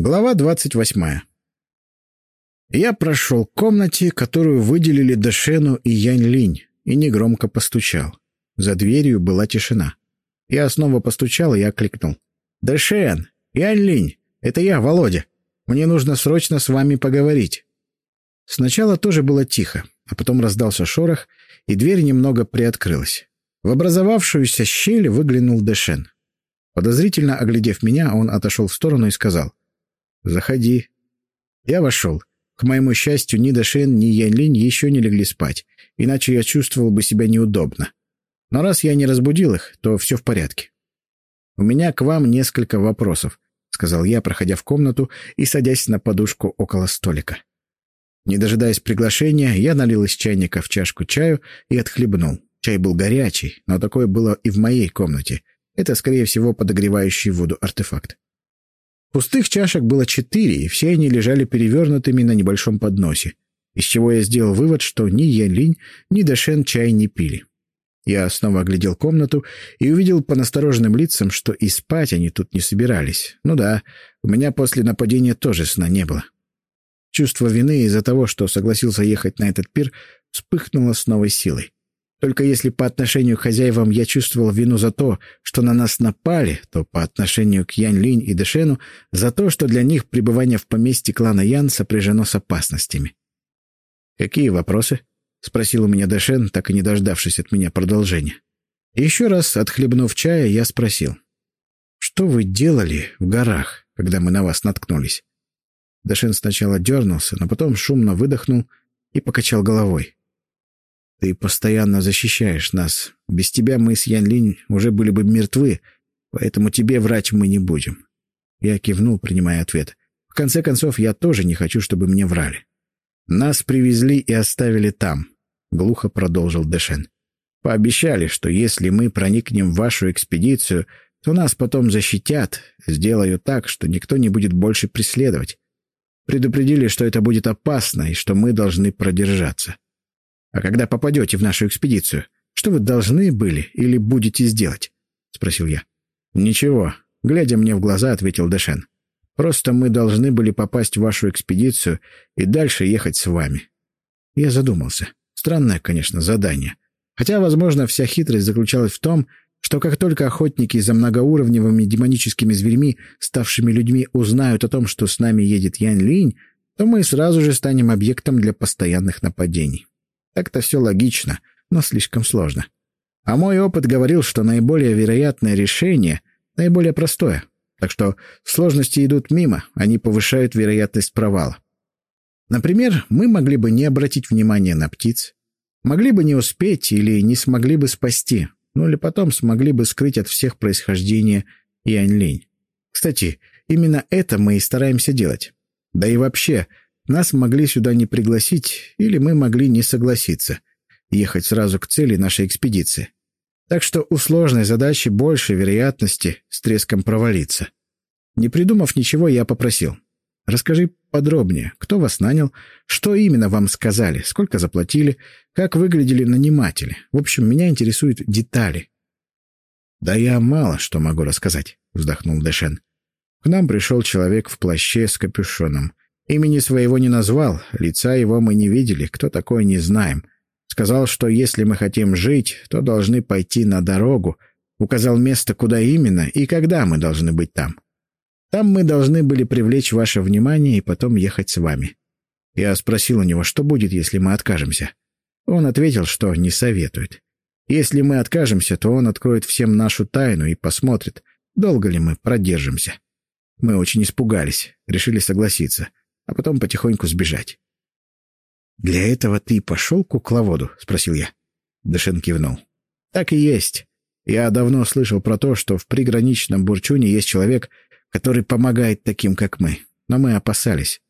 Глава двадцать восьмая. Я прошел к комнате, которую выделили Дэшену и Янь Линь, и негромко постучал. За дверью была тишина. Я снова постучал и окликнул. «Дэшен! Янь Линь! Это я, Володя! Мне нужно срочно с вами поговорить!» Сначала тоже было тихо, а потом раздался шорох, и дверь немного приоткрылась. В образовавшуюся щель выглянул Дэшен. Подозрительно оглядев меня, он отошел в сторону и сказал. «Заходи». Я вошел. К моему счастью, ни Дашен, ни Янлинь еще не легли спать, иначе я чувствовал бы себя неудобно. Но раз я не разбудил их, то все в порядке. «У меня к вам несколько вопросов», — сказал я, проходя в комнату и садясь на подушку около столика. Не дожидаясь приглашения, я налил из чайника в чашку чаю и отхлебнул. Чай был горячий, но такое было и в моей комнате. Это, скорее всего, подогревающий воду артефакт. Пустых чашек было четыре, и все они лежали перевернутыми на небольшом подносе, из чего я сделал вывод, что ни Янлинь, ни Дэшен чай не пили. Я снова оглядел комнату и увидел по настороженным лицам, что и спать они тут не собирались. Ну да, у меня после нападения тоже сна не было. Чувство вины из-за того, что согласился ехать на этот пир, вспыхнуло с новой силой. Только если по отношению к хозяевам я чувствовал вину за то, что на нас напали, то по отношению к Янь Линь и Дэшену за то, что для них пребывание в поместье клана Ян сопряжено с опасностями. «Какие вопросы?» — спросил у меня Дэшен, так и не дождавшись от меня продолжения. еще раз, отхлебнув чая, я спросил. «Что вы делали в горах, когда мы на вас наткнулись?» Дэшен сначала дернулся, но потом шумно выдохнул и покачал головой. Ты постоянно защищаешь нас. Без тебя мы с Ян Линь уже были бы мертвы, поэтому тебе врать мы не будем». Я кивнул, принимая ответ. «В конце концов, я тоже не хочу, чтобы мне врали». «Нас привезли и оставили там», — глухо продолжил Дэшен. «Пообещали, что если мы проникнем в вашу экспедицию, то нас потом защитят, сделают так, что никто не будет больше преследовать. Предупредили, что это будет опасно и что мы должны продержаться. А когда попадете в нашу экспедицию, что вы должны были или будете сделать? — спросил я. — Ничего. Глядя мне в глаза, ответил Дэшен. — Просто мы должны были попасть в вашу экспедицию и дальше ехать с вами. Я задумался. Странное, конечно, задание. Хотя, возможно, вся хитрость заключалась в том, что как только охотники за многоуровневыми демоническими зверьми, ставшими людьми, узнают о том, что с нами едет Янь Линь, то мы сразу же станем объектом для постоянных нападений. Так-то все логично, но слишком сложно. А мой опыт говорил, что наиболее вероятное решение наиболее простое. Так что сложности идут мимо, они повышают вероятность провала. Например, мы могли бы не обратить внимания на птиц, могли бы не успеть или не смогли бы спасти, ну или потом смогли бы скрыть от всех происхождение Янь-Линь. Кстати, именно это мы и стараемся делать. Да и вообще, нас могли сюда не пригласить, или мы могли не согласиться ехать сразу к цели нашей экспедиции. Так что у сложной задачи больше вероятности с треском провалиться. Не придумав ничего, я попросил. Расскажи подробнее, кто вас нанял, что именно вам сказали, сколько заплатили, как выглядели наниматели. В общем, меня интересуют детали. «Да я мало что могу рассказать», — вздохнул Дэшен. К нам пришел человек в плаще с капюшоном. Имени своего не назвал, лица его мы не видели, кто такой не знаем. Сказал, что если мы хотим жить, то должны пойти на дорогу, указал место, куда именно и когда мы должны быть там. Там мы должны были привлечь ваше внимание и потом ехать с вами. Я спросил у него, что будет, если мы откажемся. Он ответил, что не советует. Если мы откажемся, то он откроет всем нашу тайну и посмотрит, долго ли мы продержимся. Мы очень испугались, решили согласиться а потом потихоньку сбежать. «Для этого ты пошел к кукловоду?» — спросил я. Дэшен кивнул. «Так и есть. Я давно слышал про то, что в приграничном Бурчуне есть человек, который помогает таким, как мы. Но мы опасались.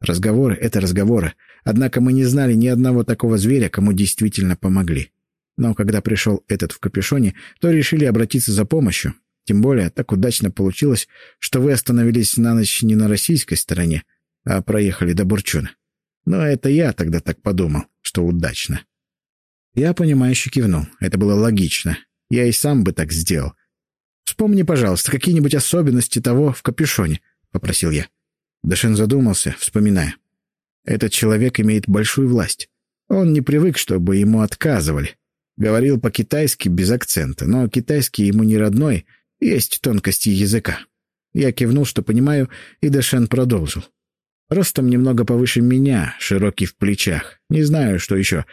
Разговоры — это разговоры. Однако мы не знали ни одного такого зверя, кому действительно помогли. Но когда пришел этот в капюшоне, то решили обратиться за помощью. Тем более, так удачно получилось, что вы остановились на ночь не на российской стороне, а проехали до Бурчуна. Но это я тогда так подумал, что удачно. Я, понимающе кивнул. Это было логично. Я и сам бы так сделал. «Вспомни, пожалуйста, какие-нибудь особенности того в капюшоне», — попросил я. Дэшен задумался, вспоминая. Этот человек имеет большую власть. Он не привык, чтобы ему отказывали. Говорил по-китайски без акцента, но китайский ему не родной, есть тонкости языка. Я кивнул, что понимаю, и Дэшен продолжил. Ростом немного повыше меня, широкий в плечах. Не знаю, что еще.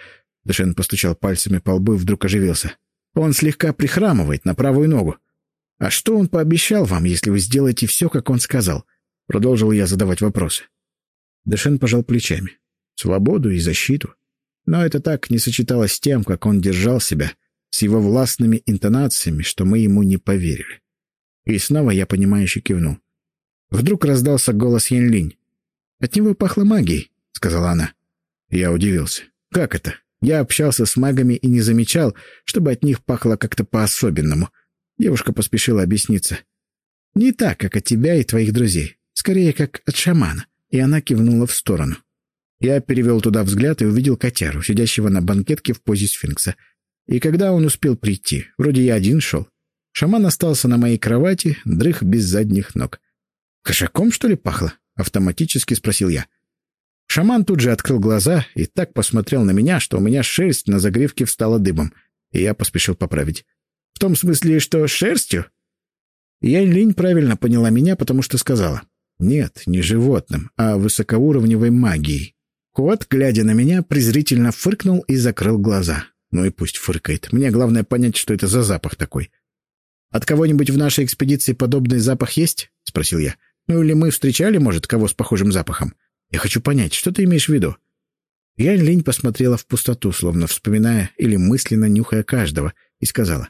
Дэшен постучал пальцами по лбу и вдруг оживился. Он слегка прихрамывает на правую ногу. «А что он пообещал вам, если вы сделаете все, как он сказал?» Продолжил я задавать вопросы. Дэшен пожал плечами. «Свободу и защиту». Но это так не сочеталось с тем, как он держал себя, с его властными интонациями, что мы ему не поверили. И снова я понимающе кивнул. Вдруг раздался голос Янлинь. «От него пахло магией», — сказала она. Я удивился. «Как это? Я общался с магами и не замечал, чтобы от них пахло как-то по-особенному». Девушка поспешила объясниться. «Не так, как от тебя и твоих друзей. Скорее, как от шамана». И она кивнула в сторону. Я перевел туда взгляд и увидел котяру, сидящего на банкетке в позе сфинкса. И когда он успел прийти? Вроде я один шел. Шаман остался на моей кровати, дрых без задних ног. «Кошаком, что ли, пахло?» — автоматически спросил я. Шаман тут же открыл глаза и так посмотрел на меня, что у меня шерсть на загривке встала дыбом, и я поспешил поправить. «В том смысле, что шерстью?» Янь Линь правильно поняла меня, потому что сказала. «Нет, не животным, а высокоуровневой магией». Кот, глядя на меня, презрительно фыркнул и закрыл глаза. Ну и пусть фыркает. Мне главное понять, что это за запах такой. «От кого-нибудь в нашей экспедиции подобный запах есть?» — спросил я. «Ну или мы встречали, может, кого с похожим запахом? Я хочу понять, что ты имеешь в виду?» Янь Линь посмотрела в пустоту, словно вспоминая или мысленно нюхая каждого, и сказала.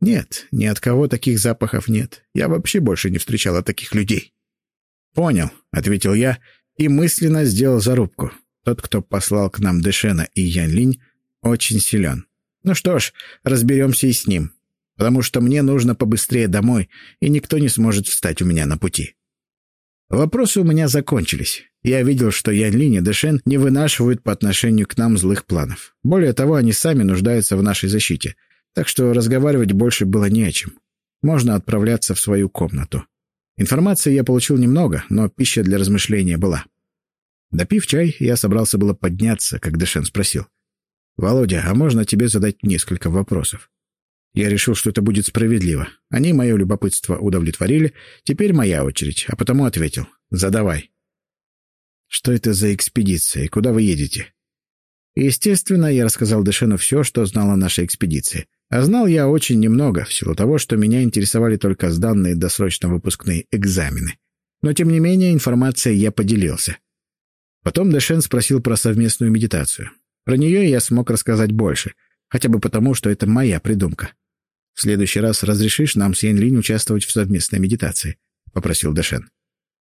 «Нет, ни от кого таких запахов нет. Я вообще больше не встречала таких людей». «Понял», — ответил я и мысленно сделал зарубку. Тот, кто послал к нам Дэшена и Янь Линь, очень силен. Ну что ж, разберемся и с ним, потому что мне нужно побыстрее домой, и никто не сможет встать у меня на пути. Вопросы у меня закончились. Я видел, что Янь Линь и Дэшен не вынашивают по отношению к нам злых планов. Более того, они сами нуждаются в нашей защите, так что разговаривать больше было не о чем. Можно отправляться в свою комнату. Информации я получил немного, но пища для размышления была. Допив чай, я собрался было подняться, как Дэшен спросил. «Володя, а можно тебе задать несколько вопросов?» Я решил, что это будет справедливо. Они мое любопытство удовлетворили. Теперь моя очередь, а потому ответил. «Задавай». «Что это за экспедиция куда вы едете?» Естественно, я рассказал Дэшену все, что знал о нашей экспедиции. А знал я очень немного, в силу того, что меня интересовали только сданные досрочно выпускные экзамены. Но, тем не менее, информацией я поделился. Потом Дэшен спросил про совместную медитацию. Про нее я смог рассказать больше, хотя бы потому, что это моя придумка. «В следующий раз разрешишь нам с Янь Линь участвовать в совместной медитации?» — попросил Дэшен.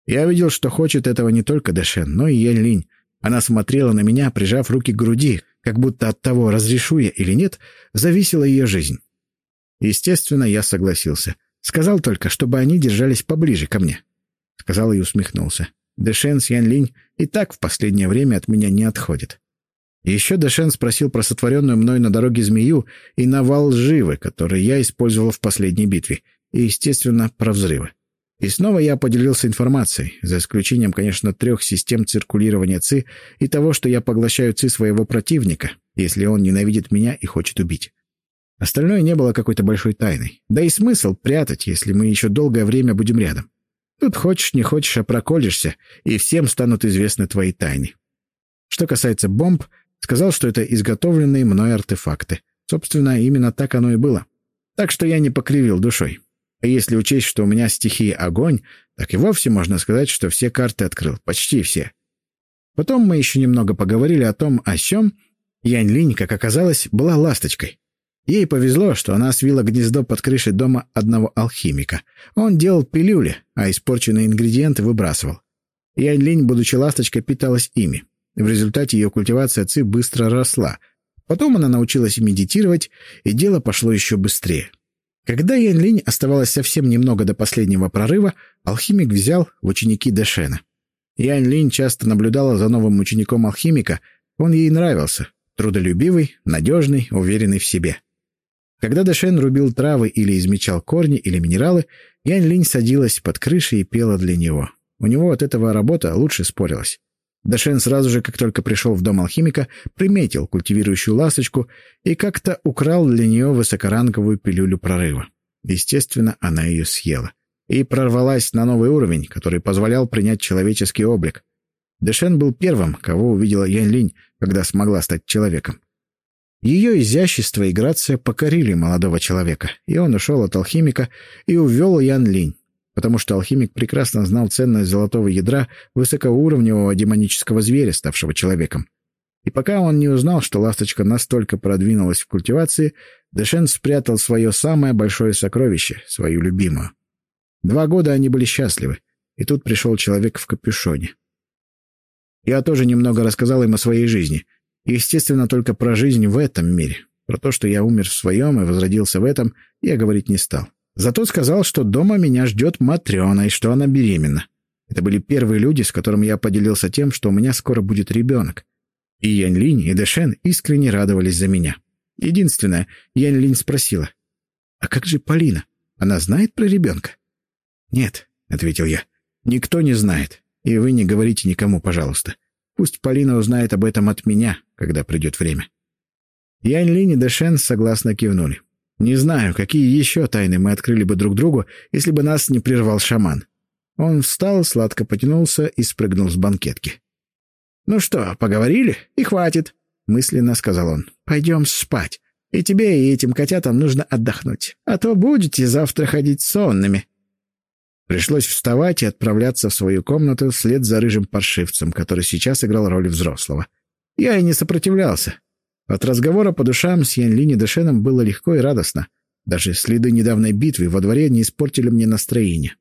Я видел, что хочет этого не только Дэшен, но и Янь Линь. Она смотрела на меня, прижав руки к груди, как будто от того, разрешу я или нет, зависела ее жизнь. Естественно, я согласился. Сказал только, чтобы они держались поближе ко мне. Сказал и усмехнулся. Дэшен с Ян Линь и так в последнее время от меня не отходит. Еще Дэшен спросил про сотворенную мной на дороге змею и навал живы, который я использовал в последней битве, и, естественно, про взрывы. И снова я поделился информацией, за исключением, конечно, трех систем циркулирования ЦИ и того, что я поглощаю ЦИ своего противника, если он ненавидит меня и хочет убить. Остальное не было какой-то большой тайной. Да и смысл прятать, если мы еще долгое время будем рядом. Тут хочешь не хочешь, а проколешься, и всем станут известны твои тайны. Что касается бомб, сказал, что это изготовленные мной артефакты. Собственно, именно так оно и было. Так что я не покривил душой. А если учесть, что у меня стихия огонь, так и вовсе можно сказать, что все карты открыл, почти все. Потом мы еще немного поговорили о том, о сём. Янь Линь, как оказалось, была ласточкой. Ей повезло, что она свила гнездо под крышей дома одного алхимика. Он делал пилюли, а испорченные ингредиенты выбрасывал. Янь Линь, будучи ласточкой, питалась ими. В результате ее культивация ци быстро росла. Потом она научилась медитировать, и дело пошло еще быстрее. Когда Ян Линь оставалось совсем немного до последнего прорыва, алхимик взял в ученики Дэшена. Ян Линь часто наблюдала за новым учеником алхимика, он ей нравился, трудолюбивый, надежный, уверенный в себе. Когда Дэшен рубил травы или измечал корни или минералы, Янь Линь садилась под крышей и пела для него. У него от этого работа лучше спорилась. Дашен сразу же, как только пришел в дом алхимика, приметил культивирующую ласточку и как-то украл для нее высокоранговую пилюлю прорыва. Естественно, она ее съела. И прорвалась на новый уровень, который позволял принять человеческий облик. Дэшен был первым, кого увидела Янь Линь, когда смогла стать человеком. Ее изящество и грация покорили молодого человека, и он ушел от алхимика и увел Ян Линь, потому что алхимик прекрасно знал ценность золотого ядра высокоуровневого демонического зверя, ставшего человеком. И пока он не узнал, что ласточка настолько продвинулась в культивации, Дэшен спрятал свое самое большое сокровище, свою любимую. Два года они были счастливы, и тут пришел человек в капюшоне. Я тоже немного рассказал им о своей жизни. Естественно, только про жизнь в этом мире. Про то, что я умер в своем и возродился в этом, я говорить не стал. Зато сказал, что дома меня ждет Матрена и что она беременна. Это были первые люди, с которыми я поделился тем, что у меня скоро будет ребенок. И Янь Линь, и Дэшен искренне радовались за меня. Единственное, Янь Линь спросила, «А как же Полина? Она знает про ребенка?» «Нет», — ответил я, — «никто не знает. И вы не говорите никому, пожалуйста. Пусть Полина узнает об этом от меня, когда придет время». Янь Линь и Дэшен согласно кивнули. Не знаю, какие еще тайны мы открыли бы друг другу, если бы нас не прервал шаман. Он встал, сладко потянулся и спрыгнул с банкетки. «Ну что, поговорили? И хватит», — мысленно сказал он. «Пойдем спать. И тебе, и этим котятам нужно отдохнуть. А то будете завтра ходить сонными». Пришлось вставать и отправляться в свою комнату вслед за рыжим паршивцем, который сейчас играл роль взрослого. Я и не сопротивлялся. От разговора по душам с Янлини Дэшеном было легко и радостно. Даже следы недавней битвы во дворе не испортили мне настроение.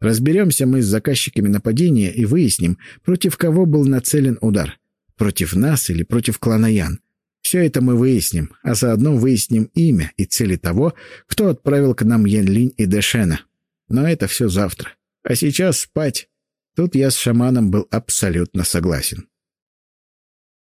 Разберемся мы с заказчиками нападения и выясним, против кого был нацелен удар. Против нас или против клана Ян. Все это мы выясним, а заодно выясним имя и цели того, кто отправил к нам Янлинь и Дэшена. Но это все завтра. А сейчас спать. Тут я с шаманом был абсолютно согласен.